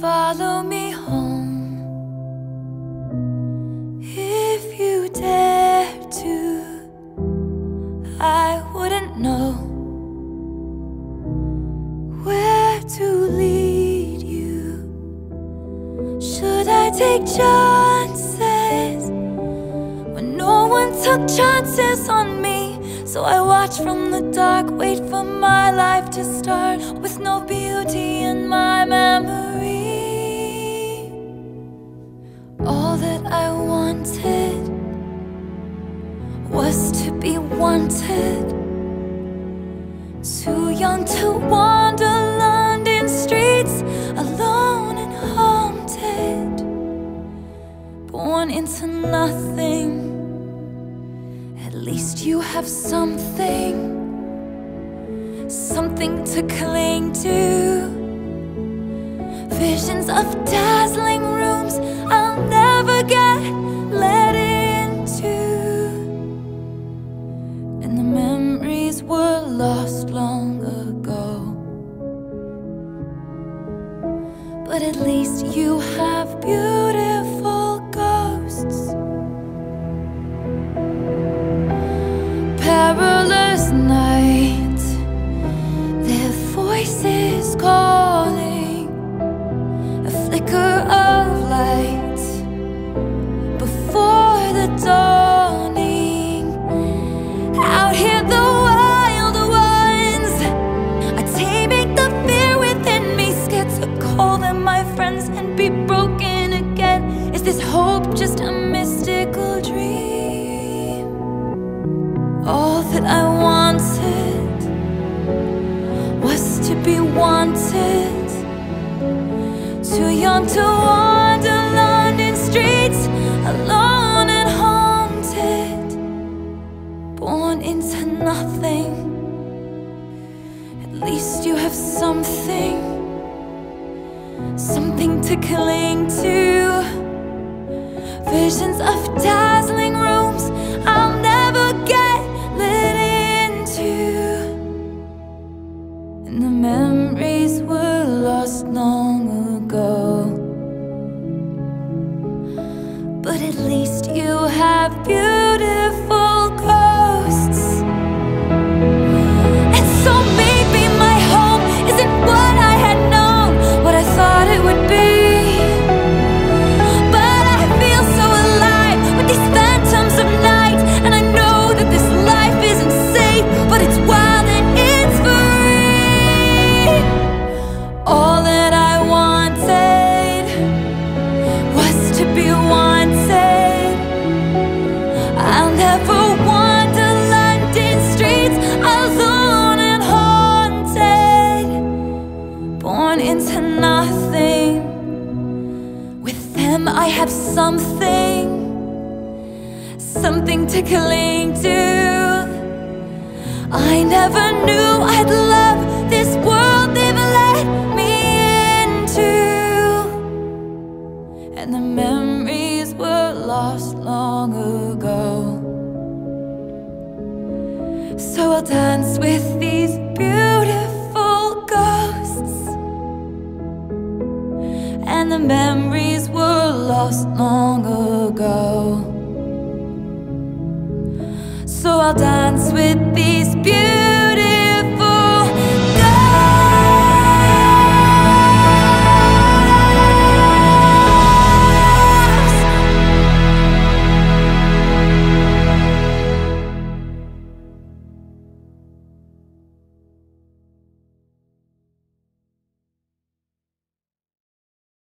Follow me home if you dare to. I wouldn't know where to lead you. Should I take chances when no one took chances on me? So I watch from the dark, wait for my life to start with no wanted was to be wanted. Too young to wander London streets alone and haunted. Born into nothing. At least you have something, something to cling to. Visions of dazzling lost long ago. But at least you have beautiful to be wanted. Too young to wander London streets alone and haunted. Born into nothing. At least you have something, something to cling to. Visions of dazzling ago. But at least you something to cling to. I never knew I'd love this world they've let me into. And the memories were lost long ago. So I'll dance with these beautiful ghosts. And the memories were lost long ago. So I'll dance with these beautiful.